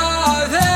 are they?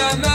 llama